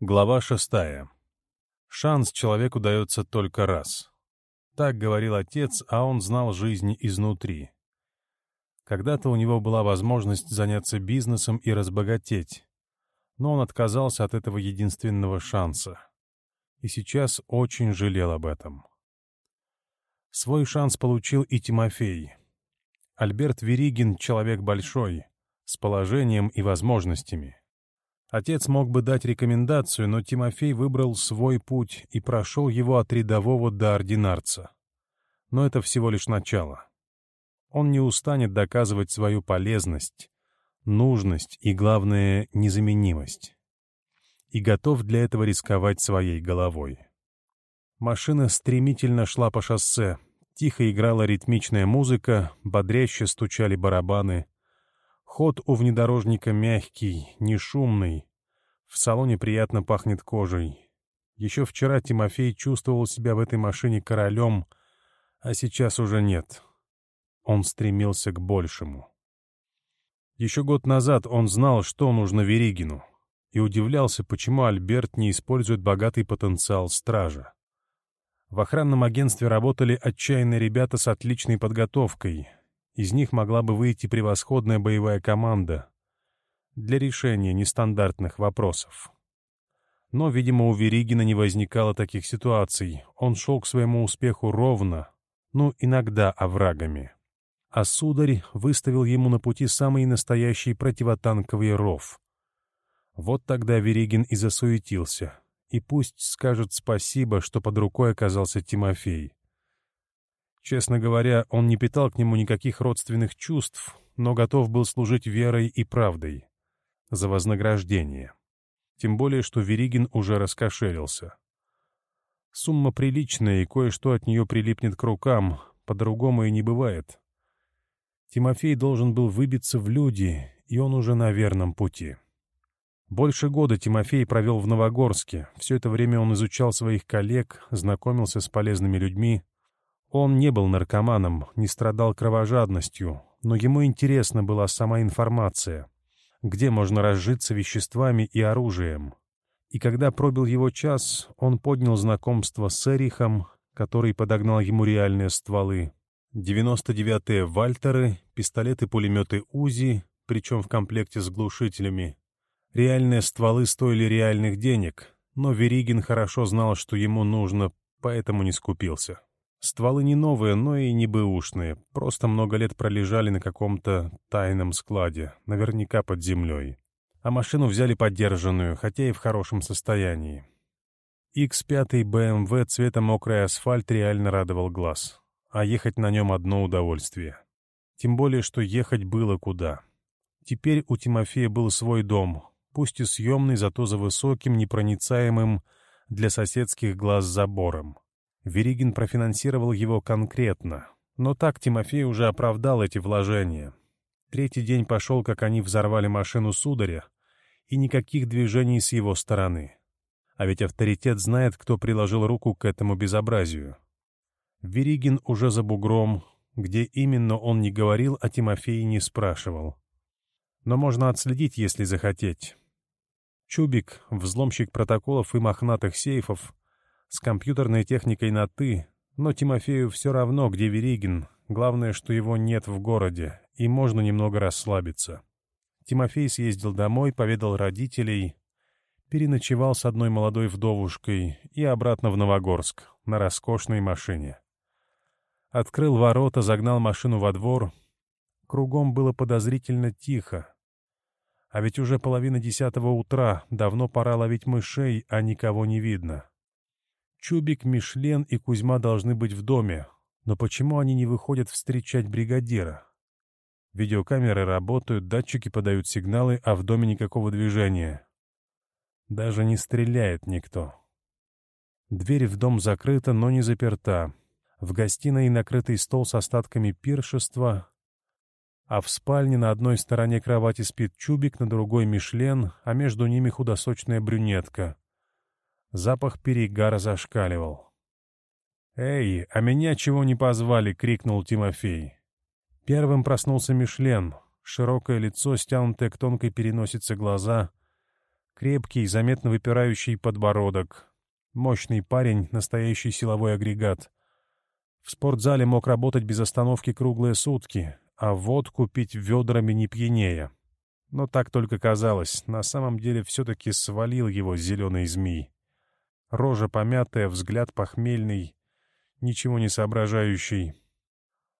Глава шестая. Шанс человеку дается только раз. Так говорил отец, а он знал жизнь изнутри. Когда-то у него была возможность заняться бизнесом и разбогатеть, но он отказался от этого единственного шанса. И сейчас очень жалел об этом. Свой шанс получил и Тимофей. Альберт Веригин — человек большой, с положением и возможностями. Отец мог бы дать рекомендацию, но Тимофей выбрал свой путь и прошел его от рядового до ординарца. Но это всего лишь начало. Он не устанет доказывать свою полезность, нужность и, главное, незаменимость. И готов для этого рисковать своей головой. Машина стремительно шла по шоссе, тихо играла ритмичная музыка, бодряще стучали барабаны — Ход у внедорожника мягкий, нешумный. В салоне приятно пахнет кожей. Еще вчера Тимофей чувствовал себя в этой машине королем, а сейчас уже нет. Он стремился к большему. Еще год назад он знал, что нужно Веригину, и удивлялся, почему Альберт не использует богатый потенциал стража. В охранном агентстве работали отчаянные ребята с отличной подготовкой, из них могла бы выйти превосходная боевая команда для решения нестандартных вопросов. Но, видимо, у Веригина не возникало таких ситуаций. Он шел к своему успеху ровно, ну, иногда оврагами. А сударь выставил ему на пути самый настоящий противотанковый ров. Вот тогда Веригин и засуетился. И пусть скажет спасибо, что под рукой оказался Тимофей. Честно говоря, он не питал к нему никаких родственных чувств, но готов был служить верой и правдой. За вознаграждение. Тем более, что Веригин уже раскошелился. Сумма приличная, и кое-что от нее прилипнет к рукам, по-другому и не бывает. Тимофей должен был выбиться в люди, и он уже на верном пути. Больше года Тимофей провел в Новогорске. Все это время он изучал своих коллег, знакомился с полезными людьми — он не был наркоманом, не страдал кровожадностью, но ему интересна была сама информация, где можно разжиться веществами и оружием. И когда пробил его час, он поднял знакомство с Эрихом, который подогнал ему реальные стволы, 99-е Вальтеры, пистолеты-пулеметы УЗИ, причем в комплекте с глушителями. Реальные стволы стоили реальных денег, но Веригин хорошо знал, что ему нужно, поэтому не скупился. Стволы не новые, но и не бэушные, просто много лет пролежали на каком-то тайном складе, наверняка под землей. А машину взяли подержанную, хотя и в хорошем состоянии. X5 BMW эм цвета мокрый асфальт реально радовал глаз. А ехать на нем одно удовольствие. Тем более, что ехать было куда. Теперь у Тимофея был свой дом, пусть и съемный, зато за высоким, непроницаемым для соседских глаз забором. Веригин профинансировал его конкретно. Но так Тимофей уже оправдал эти вложения. Третий день пошел, как они взорвали машину сударя, и никаких движений с его стороны. А ведь авторитет знает, кто приложил руку к этому безобразию. Веригин уже за бугром, где именно он не говорил, а Тимофей не спрашивал. Но можно отследить, если захотеть. Чубик, взломщик протоколов и мохнатых сейфов, с компьютерной техникой на «ты», но Тимофею все равно, где Веригин. Главное, что его нет в городе, и можно немного расслабиться. Тимофей съездил домой, поведал родителей, переночевал с одной молодой вдовушкой и обратно в Новогорск на роскошной машине. Открыл ворота, загнал машину во двор. Кругом было подозрительно тихо. А ведь уже половина десятого утра, давно пора ловить мышей, а никого не видно. Чубик, Мишлен и Кузьма должны быть в доме, но почему они не выходят встречать бригадира? Видеокамеры работают, датчики подают сигналы, а в доме никакого движения. Даже не стреляет никто. Дверь в дом закрыта, но не заперта. В гостиной накрытый стол с остатками пиршества, а в спальне на одной стороне кровати спит Чубик, на другой — Мишлен, а между ними худосочная брюнетка. Запах перегара зашкаливал. «Эй, а меня чего не позвали?» — крикнул Тимофей. Первым проснулся Мишлен. Широкое лицо, стянутое к тонкой переносице глаза. Крепкий, заметно выпирающий подбородок. Мощный парень, настоящий силовой агрегат. В спортзале мог работать без остановки круглые сутки, а водку пить ведрами не пьянее. Но так только казалось, на самом деле все-таки свалил его зеленый змей. Рожа помятая, взгляд похмельный, ничего не соображающий.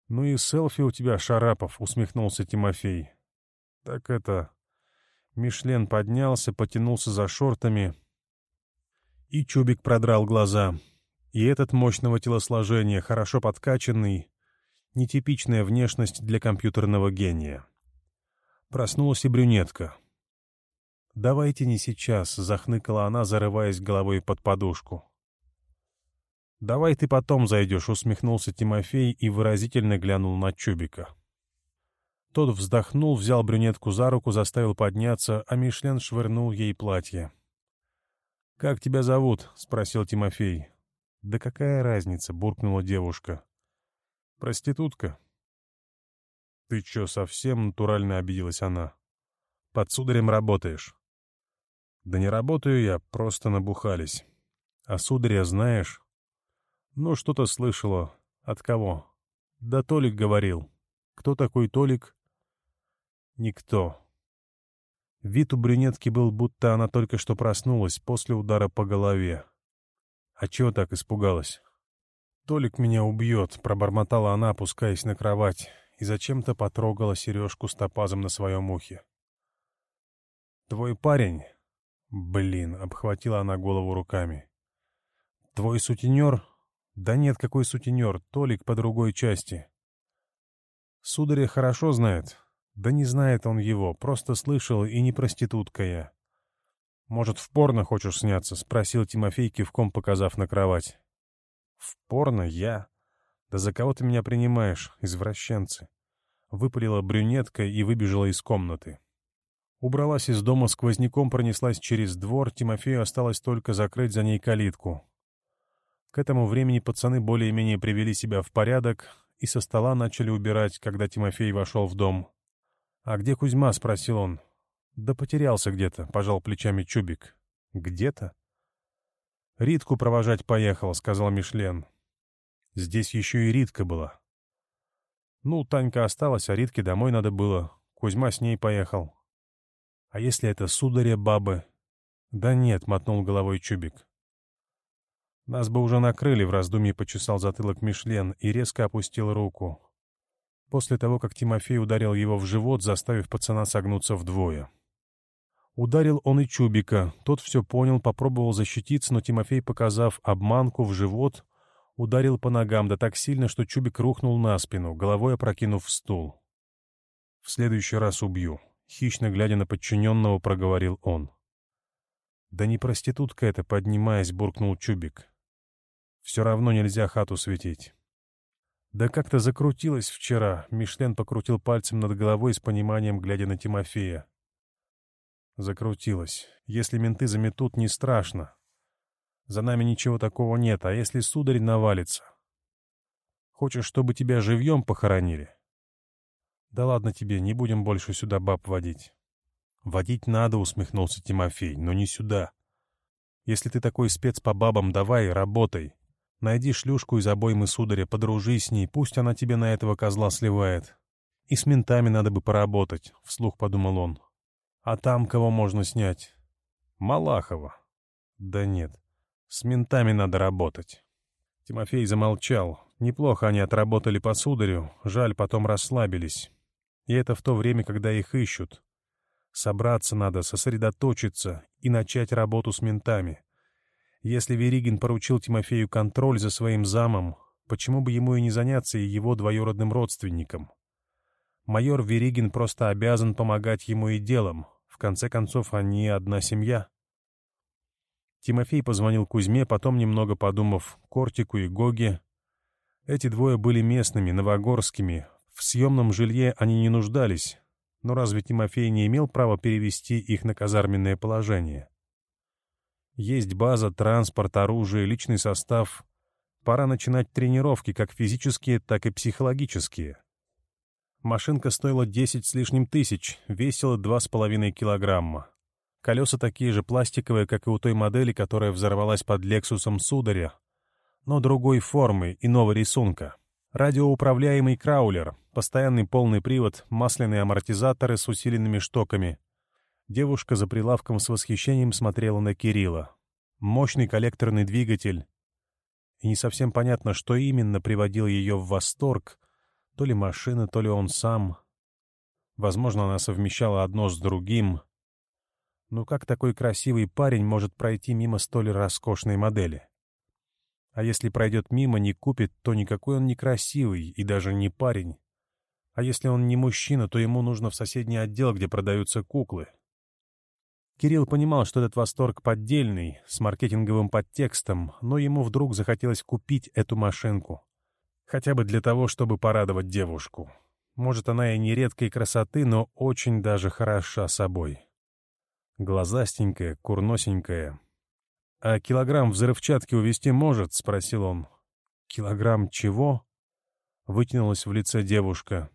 «Ну и селфи у тебя, Шарапов», — усмехнулся Тимофей. «Так это...» Мишлен поднялся, потянулся за шортами. И Чубик продрал глаза. И этот мощного телосложения, хорошо подкачанный, нетипичная внешность для компьютерного гения. Проснулась и брюнетка. «Давайте не сейчас», — захныкала она, зарываясь головой под подушку. «Давай ты потом зайдешь», — усмехнулся Тимофей и выразительно глянул на Чубика. Тот вздохнул, взял брюнетку за руку, заставил подняться, а Мишлен швырнул ей платье. «Как тебя зовут?» — спросил Тимофей. «Да какая разница?» — буркнула девушка. «Проститутка». «Ты чё, совсем натурально обиделась она?» «Под сударем работаешь». Да не работаю я, просто набухались. А сударя знаешь? Ну, что-то слышала. От кого? Да Толик говорил. Кто такой Толик? Никто. Вид у брюнетки был, будто она только что проснулась после удара по голове. А чего так испугалась? «Толик меня убьет», — пробормотала она, опускаясь на кровать, и зачем-то потрогала сережку с топазом на своем ухе. «Твой парень, «Блин!» — обхватила она голову руками. «Твой сутенер?» «Да нет, какой сутенер! Толик по другой части!» «Сударя хорошо знает. Да не знает он его, просто слышал, и не проститутка я». «Может, в порно хочешь сняться?» — спросил Тимофей, кивком показав на кровать. «В порно? Я? Да за кого ты меня принимаешь, извращенцы?» Выпалила брюнетка и выбежала из комнаты. Убралась из дома сквозняком, пронеслась через двор, Тимофею осталось только закрыть за ней калитку. К этому времени пацаны более-менее привели себя в порядок и со стола начали убирать, когда Тимофей вошел в дом. «А где Кузьма?» — спросил он. «Да потерялся где-то», — пожал плечами Чубик. «Где-то?» «Ритку провожать поехал», — сказал Мишлен. «Здесь еще и Ритка была». «Ну, Танька осталась, а Ритке домой надо было. Кузьма с ней поехал. А если это сударя бабы? Да нет, мотнул головой Чубик. Нас бы уже накрыли, в раздумье почесал затылок Мишлен и резко опустил руку. После того, как Тимофей ударил его в живот, заставив пацана согнуться вдвое. Ударил он и Чубика. Тот все понял, попробовал защититься, но Тимофей, показав обманку в живот, ударил по ногам, да так сильно, что Чубик рухнул на спину, головой опрокинув стул. «В следующий раз убью», Хищно глядя на подчиненного, проговорил он. «Да не проститутка это, поднимаясь, буркнул Чубик. Все равно нельзя хату светить». «Да как-то закрутилось вчера», — Мишлен покрутил пальцем над головой с пониманием, глядя на Тимофея. «Закрутилось. Если менты заметут, не страшно. За нами ничего такого нет, а если сударь навалится? Хочешь, чтобы тебя живьем похоронили? «Да ладно тебе, не будем больше сюда баб водить». «Водить надо», — усмехнулся Тимофей, — «но не сюда. Если ты такой спец по бабам, давай, работай. Найди шлюшку из обоймы сударя, подружись с ней, пусть она тебе на этого козла сливает. И с ментами надо бы поработать», — вслух подумал он. «А там кого можно снять?» «Малахова». «Да нет, с ментами надо работать». Тимофей замолчал. Неплохо они отработали по сударю, жаль, потом расслабились. И это в то время, когда их ищут. Собраться надо, сосредоточиться и начать работу с ментами. Если Веригин поручил Тимофею контроль за своим замом, почему бы ему и не заняться и его двоюродным родственником? Майор Веригин просто обязан помогать ему и делом. В конце концов, они одна семья. Тимофей позвонил Кузьме, потом, немного подумав, Кортику и Гоге. Эти двое были местными, новогорскими, в съемном жилье они не нуждались, но разве Тимофей не имел права перевести их на казарменное положение? Есть база, транспорт, оружие, личный состав. Пора начинать тренировки, как физические, так и психологические. Машинка стоила 10 с лишним тысяч, весила 2,5 килограмма. Колеса такие же пластиковые, как и у той модели, которая взорвалась под «Лексусом» Сударя, но другой формы, и нового рисунка. Радиоуправляемый краулер, постоянный полный привод, масляные амортизаторы с усиленными штоками. Девушка за прилавком с восхищением смотрела на Кирилла. Мощный коллекторный двигатель. И не совсем понятно, что именно приводил ее в восторг. То ли машина, то ли он сам. Возможно, она совмещала одно с другим. Но как такой красивый парень может пройти мимо столь роскошной модели? А если пройдет мимо, не купит, то никакой он не красивый и даже не парень. А если он не мужчина, то ему нужно в соседний отдел, где продаются куклы. Кирилл понимал, что этот восторг поддельный, с маркетинговым подтекстом, но ему вдруг захотелось купить эту машинку. Хотя бы для того, чтобы порадовать девушку. Может, она и не редкой красоты, но очень даже хороша собой. Глазастенькая, курносенькая, «А килограмм взрывчатки увезти может?» — спросил он. «Килограмм чего?» — вытянулась в лице девушка.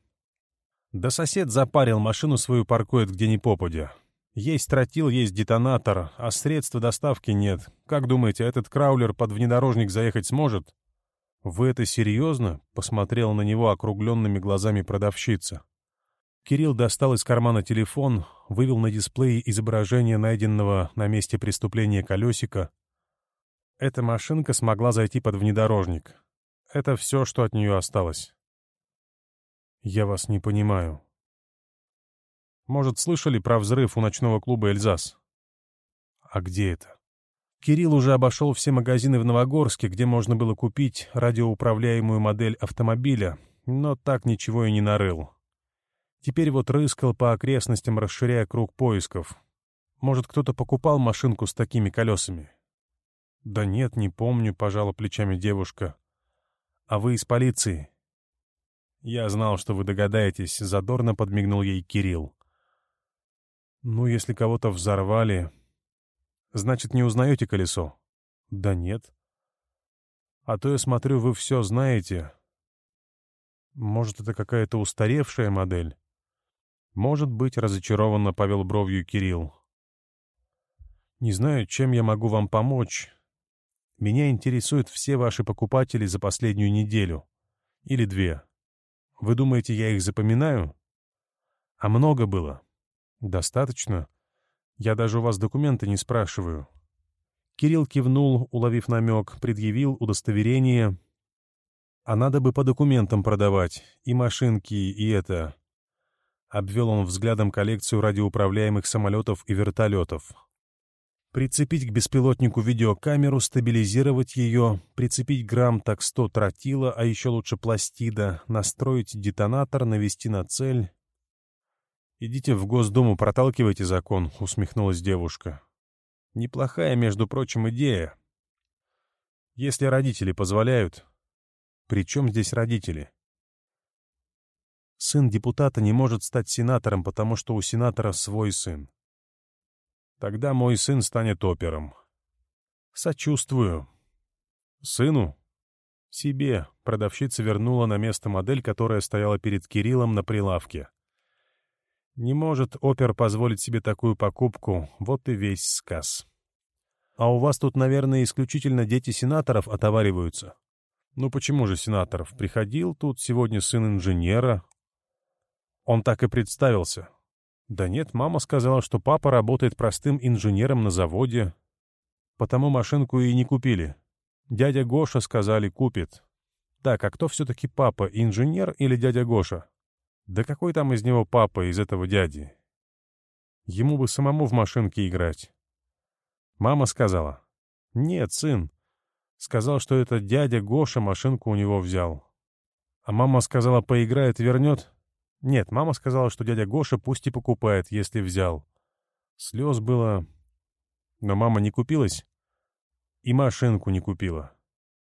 «Да сосед запарил, машину свою паркует где ни попадя. Есть тротил, есть детонатор, а средства доставки нет. Как думаете, этот краулер под внедорожник заехать сможет?» «Вы это серьезно?» — посмотрел на него округленными глазами продавщица. Кирилл достал из кармана телефон, вывел на дисплее изображение найденного на месте преступления колесика. Эта машинка смогла зайти под внедорожник. Это все, что от нее осталось. Я вас не понимаю. Может, слышали про взрыв у ночного клуба «Эльзас»? А где это? Кирилл уже обошел все магазины в Новогорске, где можно было купить радиоуправляемую модель автомобиля, но так ничего и не нарыл. Теперь вот рыскал по окрестностям, расширяя круг поисков. Может, кто-то покупал машинку с такими колесами? «Да нет, не помню», — пожала плечами девушка. «А вы из полиции?» «Я знал, что вы догадаетесь», — задорно подмигнул ей Кирилл. «Ну, если кого-то взорвали...» «Значит, не узнаете колесо?» «Да нет». «А то я смотрю, вы все знаете. Может, это какая-то устаревшая модель?» Может быть, разочарованно повел бровью Кирилл. «Не знаю, чем я могу вам помочь. Меня интересуют все ваши покупатели за последнюю неделю. Или две. Вы думаете, я их запоминаю? А много было. Достаточно. Я даже у вас документы не спрашиваю». Кирилл кивнул, уловив намек, предъявил удостоверение. «А надо бы по документам продавать. И машинки, и это. Обвел он взглядом коллекцию радиоуправляемых самолетов и вертолетов. Прицепить к беспилотнику видеокамеру, стабилизировать ее, прицепить грамм так 100 тротила, а еще лучше пластида, настроить детонатор, навести на цель. «Идите в Госдуму, проталкивайте закон», — усмехнулась девушка. «Неплохая, между прочим, идея. Если родители позволяют...» «При чем здесь родители?» Сын депутата не может стать сенатором, потому что у сенатора свой сын. Тогда мой сын станет опером. Сочувствую. Сыну? Себе. Продавщица вернула на место модель, которая стояла перед Кириллом на прилавке. Не может опер позволить себе такую покупку, вот и весь сказ. А у вас тут, наверное, исключительно дети сенаторов отовариваются? Ну почему же сенаторов? Приходил тут сегодня сын инженера, он так и представился. Да нет, мама сказала, что папа работает простым инженером на заводе. Потому машинку и не купили. Дядя Гоша, сказали, купит. Так, а кто все-таки папа, инженер или дядя Гоша? Да какой там из него папа, из этого дяди? Ему бы самому в машинке играть. Мама сказала. Нет, сын. Сказал, что это дядя Гоша машинку у него взял. А мама сказала, поиграет, вернет. Нет, мама сказала, что дядя Гоша пусть и покупает, если взял. Слез было... Но мама не купилась. И машинку не купила.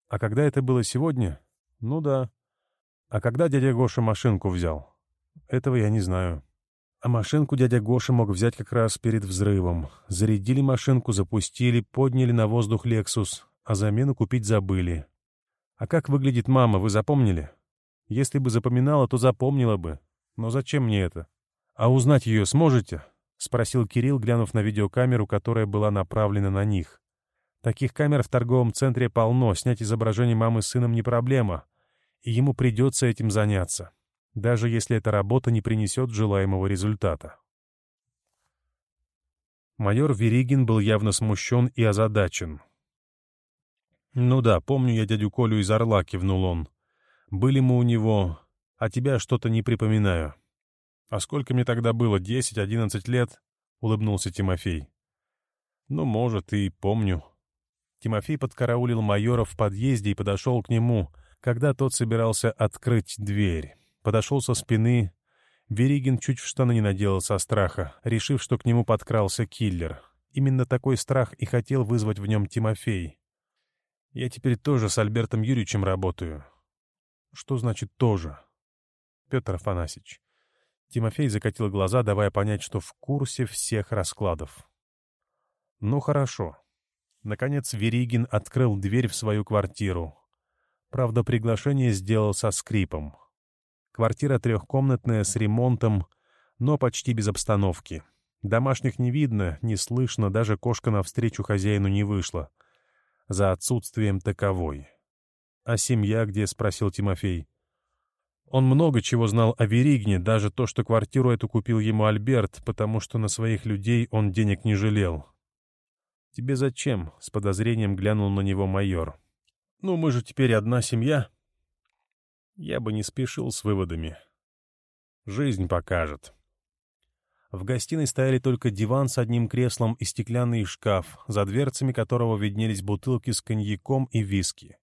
А когда это было сегодня? Ну да. А когда дядя Гоша машинку взял? Этого я не знаю. А машинку дядя Гоша мог взять как раз перед взрывом. Зарядили машинку, запустили, подняли на воздух «Лексус», а замену купить забыли. А как выглядит мама, вы запомнили? Если бы запоминала, то запомнила бы. Но зачем мне это? А узнать ее сможете? Спросил Кирилл, глянув на видеокамеру, которая была направлена на них. Таких камер в торговом центре полно, снять изображение мамы с сыном не проблема. И ему придется этим заняться, даже если эта работа не принесет желаемого результата. Майор Веригин был явно смущен и озадачен. «Ну да, помню я дядю Колю из Орла», — кивнул он. «Были мы у него, а тебя что-то не припоминаю». «А сколько мне тогда было, десять-одиннадцать лет?» — улыбнулся Тимофей. «Ну, может, и помню». Тимофей подкараулил майора в подъезде и подошел к нему, когда тот собирался открыть дверь. Подошел со спины. Веригин чуть в штаны не наделал со страха, решив, что к нему подкрался киллер. Именно такой страх и хотел вызвать в нем Тимофей. «Я теперь тоже с Альбертом Юрьевичем работаю». «Что значит «тоже»?» Петр Афанасьевич. Тимофей закатил глаза, давая понять, что в курсе всех раскладов. «Ну хорошо». Наконец Веригин открыл дверь в свою квартиру. Правда, приглашение сделал со скрипом. Квартира трехкомнатная, с ремонтом, но почти без обстановки. Домашних не видно, не слышно, даже кошка навстречу хозяину не вышла. За отсутствием таковой. «А семья где?» — спросил Тимофей. Он много чего знал о Веригне, даже то, что квартиру эту купил ему Альберт, потому что на своих людей он денег не жалел. «Тебе зачем?» — с подозрением глянул на него майор. «Ну, мы же теперь одна семья». Я бы не спешил с выводами. Жизнь покажет. В гостиной стояли только диван с одним креслом и стеклянный шкаф, за дверцами которого виднелись бутылки с коньяком и виски.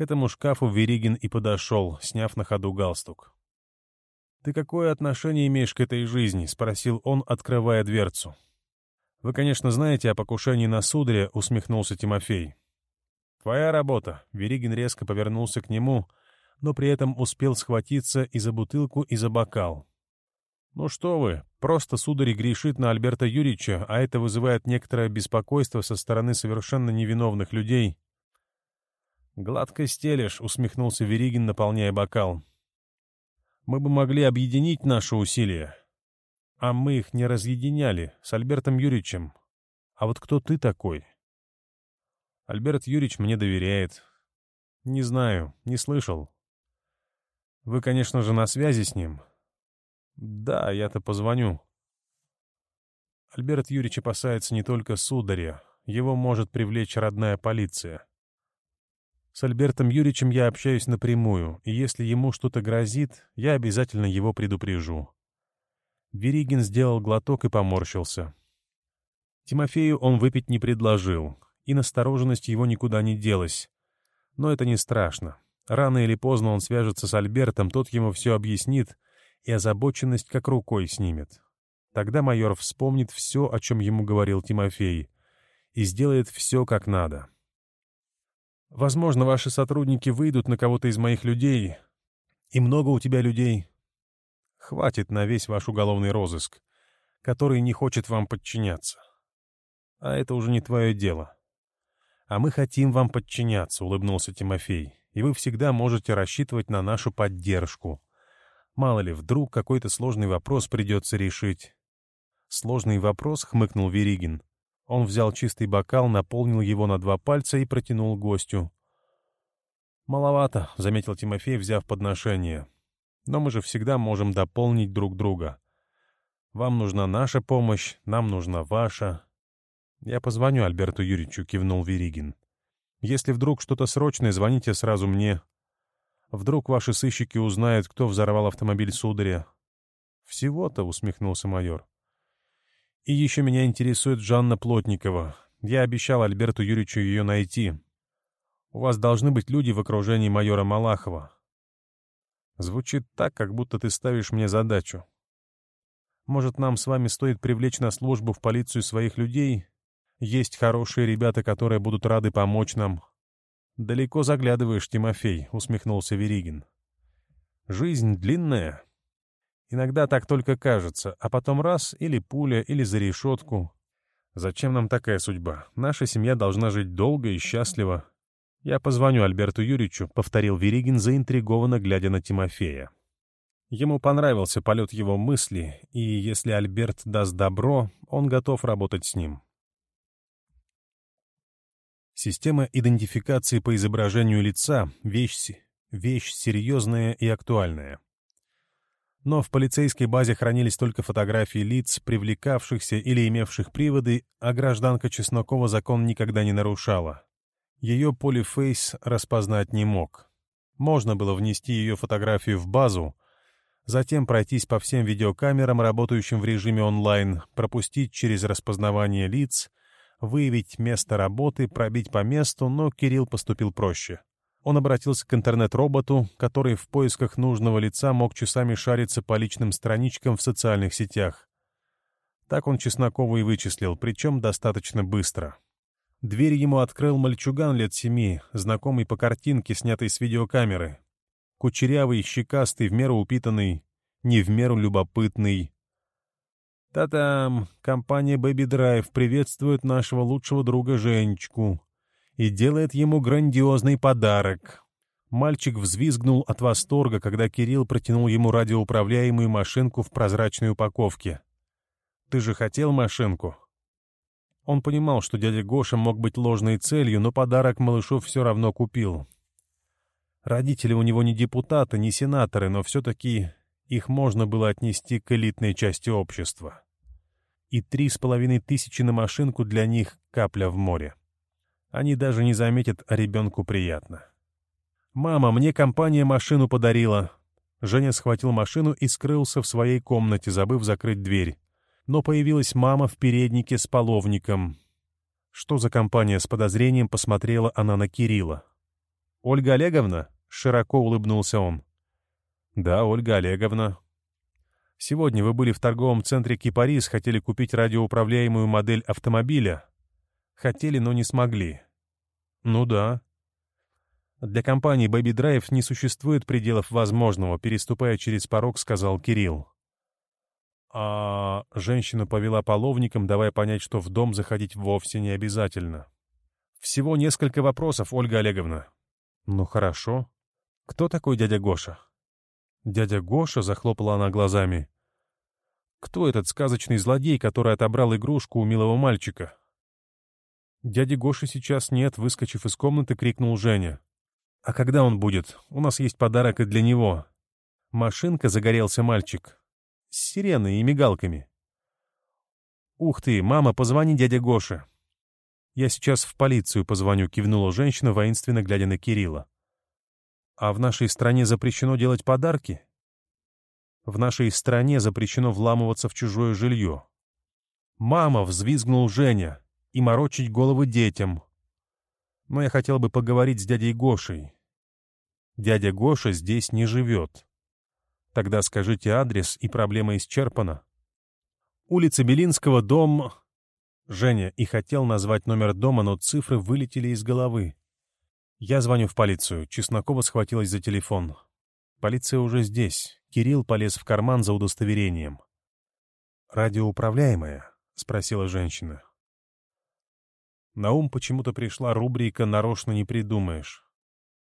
К этому шкафу Веригин и подошел, сняв на ходу галстук. «Ты какое отношение имеешь к этой жизни?» — спросил он, открывая дверцу. «Вы, конечно, знаете о покушении на сударя», — усмехнулся Тимофей. «Твоя работа!» — Веригин резко повернулся к нему, но при этом успел схватиться и за бутылку, и за бокал. «Ну что вы, просто сударь грешит на Альберта Юрьевича, а это вызывает некоторое беспокойство со стороны совершенно невиновных людей, «Гладко стелешь», — усмехнулся Веригин, наполняя бокал. «Мы бы могли объединить наши усилия». «А мы их не разъединяли с Альбертом Юрьевичем. А вот кто ты такой?» «Альберт Юрьевич мне доверяет». «Не знаю, не слышал». «Вы, конечно же, на связи с ним». «Да, я-то позвоню». Альберт Юрьевич опасается не только сударя. Его может привлечь родная полиция. С Альбертом Юрьевичем я общаюсь напрямую, и если ему что-то грозит, я обязательно его предупрежу». Веригин сделал глоток и поморщился. Тимофею он выпить не предложил, и настороженность его никуда не делась. Но это не страшно. Рано или поздно он свяжется с Альбертом, тот ему все объяснит, и озабоченность как рукой снимет. Тогда майор вспомнит все, о чем ему говорил Тимофей, и сделает все как надо. Возможно, ваши сотрудники выйдут на кого-то из моих людей. И много у тебя людей. Хватит на весь ваш уголовный розыск, который не хочет вам подчиняться. А это уже не твое дело. А мы хотим вам подчиняться, улыбнулся Тимофей. И вы всегда можете рассчитывать на нашу поддержку. Мало ли, вдруг какой-то сложный вопрос придется решить. Сложный вопрос, хмыкнул Веригин. Он взял чистый бокал, наполнил его на два пальца и протянул гостю. «Маловато», — заметил Тимофей, взяв подношение. «Но мы же всегда можем дополнить друг друга. Вам нужна наша помощь, нам нужна ваша». «Я позвоню Альберту Юрьевичу», — кивнул Веригин. «Если вдруг что-то срочное, звоните сразу мне. Вдруг ваши сыщики узнают, кто взорвал автомобиль сударя». «Всего-то», — усмехнулся майор. И еще меня интересует Жанна Плотникова. Я обещал Альберту Юрьевичу ее найти. У вас должны быть люди в окружении майора Малахова. Звучит так, как будто ты ставишь мне задачу. Может, нам с вами стоит привлечь на службу в полицию своих людей? Есть хорошие ребята, которые будут рады помочь нам. Далеко заглядываешь, Тимофей, — усмехнулся Веригин. Жизнь длинная, Иногда так только кажется, а потом раз — или пуля, или за решетку. Зачем нам такая судьба? Наша семья должна жить долго и счастливо. Я позвоню Альберту Юрьевичу, — повторил Веригин, заинтригованно глядя на Тимофея. Ему понравился полет его мысли, и если Альберт даст добро, он готов работать с ним. Система идентификации по изображению лица — вещь, вещь серьезная и актуальная но в полицейской базе хранились только фотографии лиц, привлекавшихся или имевших приводы, а гражданка Чеснокова закон никогда не нарушала. Ее полифейс распознать не мог. Можно было внести ее фотографию в базу, затем пройтись по всем видеокамерам, работающим в режиме онлайн, пропустить через распознавание лиц, выявить место работы, пробить по месту, но Кирилл поступил проще — он обратился к интернет-роботу, который в поисках нужного лица мог часами шариться по личным страничкам в социальных сетях. Так он Чеснокова и вычислил, причем достаточно быстро. Дверь ему открыл мальчуган лет семи, знакомый по картинке, снятой с видеокамеры. Кучерявый, щекастый, в меру упитанный, не в меру любопытный. «Та-там! Компания Baby Drive приветствует нашего лучшего друга Женечку и делает ему грандиозный подарок. Мальчик взвизгнул от восторга, когда Кирилл протянул ему радиоуправляемую машинку в прозрачной упаковке. «Ты же хотел машинку?» Он понимал, что дядя Гоша мог быть ложной целью, но подарок малышу все равно купил. Родители у него не депутаты, не сенаторы, но все-таки их можно было отнести к элитной части общества. И три с половиной тысячи на машинку для них капля в море. Они даже не заметят, а ребенку приятно. «Мама, мне компания машину подарила». Женя схватил машину и скрылся в своей комнате, забыв закрыть дверь. Но появилась мама в переднике с половником. Что за компания с подозрением посмотрела она на Кирилла? «Ольга Олеговна?» — широко улыбнулся он. «Да, Ольга Олеговна». «Сегодня вы были в торговом центре «Кипарис», хотели купить радиоуправляемую модель автомобиля. Хотели, но не смогли. Ну да. Для компании Baby Drive не существует пределов возможного, переступая через порог, сказал Кирилл. А женщина повела половником, давая понять, что в дом заходить вовсе не обязательно. Всего несколько вопросов, Ольга Олеговна. Ну хорошо. Кто такой дядя Гоша? Дядя Гоша захлопала она глазами. Кто этот сказочный злодей, который отобрал игрушку у милого мальчика? Дяди Гоши сейчас нет, выскочив из комнаты, крикнул Женя. «А когда он будет? У нас есть подарок и для него». Машинка загорелся мальчик. С сиреной и мигалками. «Ух ты, мама, позвони дяде Гоше». «Я сейчас в полицию позвоню», — кивнула женщина, воинственно глядя на Кирилла. «А в нашей стране запрещено делать подарки?» «В нашей стране запрещено вламываться в чужое жилье». «Мама!» — взвизгнул Женя и морочить головы детям. Но я хотел бы поговорить с дядей Гошей. Дядя Гоша здесь не живет. Тогда скажите адрес, и проблема исчерпана. Улица Белинского, дом... Женя и хотел назвать номер дома, но цифры вылетели из головы. Я звоню в полицию. Чеснокова схватилась за телефон. Полиция уже здесь. Кирилл полез в карман за удостоверением. «Радиоуправляемая?» — спросила женщина. На ум почему-то пришла рубрика «Нарочно не придумаешь».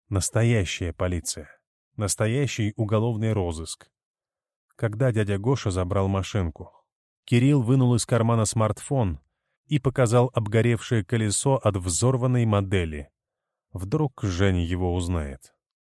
Настоящая полиция. Настоящий уголовный розыск. Когда дядя Гоша забрал машинку? Кирилл вынул из кармана смартфон и показал обгоревшее колесо от взорванной модели. Вдруг Женя его узнает.